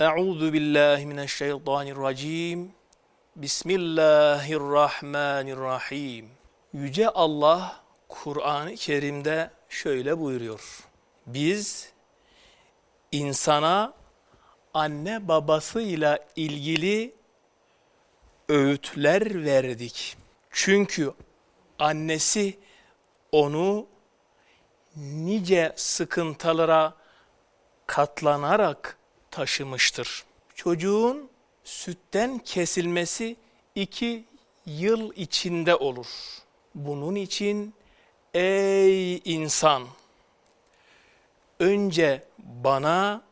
Euzu billahi mineşşeytanirracim. Bismillahirrahmanirrahim. Yüce Allah Kur'an-ı Kerim'de şöyle buyuruyor. Biz insana anne babasıyla ilgili öğütler verdik. Çünkü annesi onu nice sıkıntılara katlanarak taşımıştır. Çocuğun sütten kesilmesi iki yıl içinde olur. Bunun için ey insan önce bana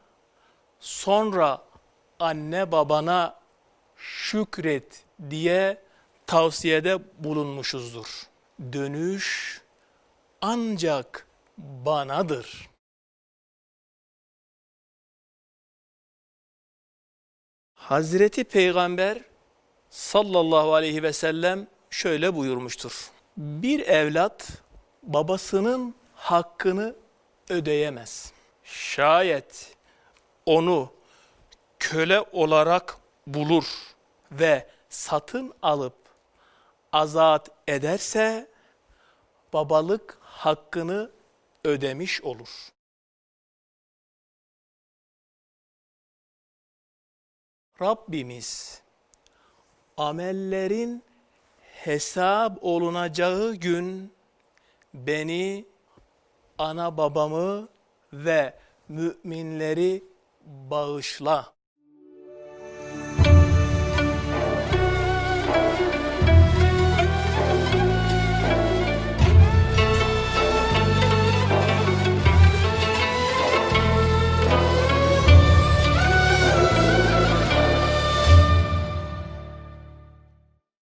sonra anne babana şükret diye tavsiyede bulunmuşuzdur. Dönüş ancak banadır. Hazreti Peygamber sallallahu aleyhi ve sellem şöyle buyurmuştur. Bir evlat babasının hakkını ödeyemez. Şayet onu köle olarak bulur ve satın alıp azat ederse babalık hakkını ödemiş olur. Rabbimiz amellerin hesap olunacağı gün beni, ana babamı ve müminleri bağışla.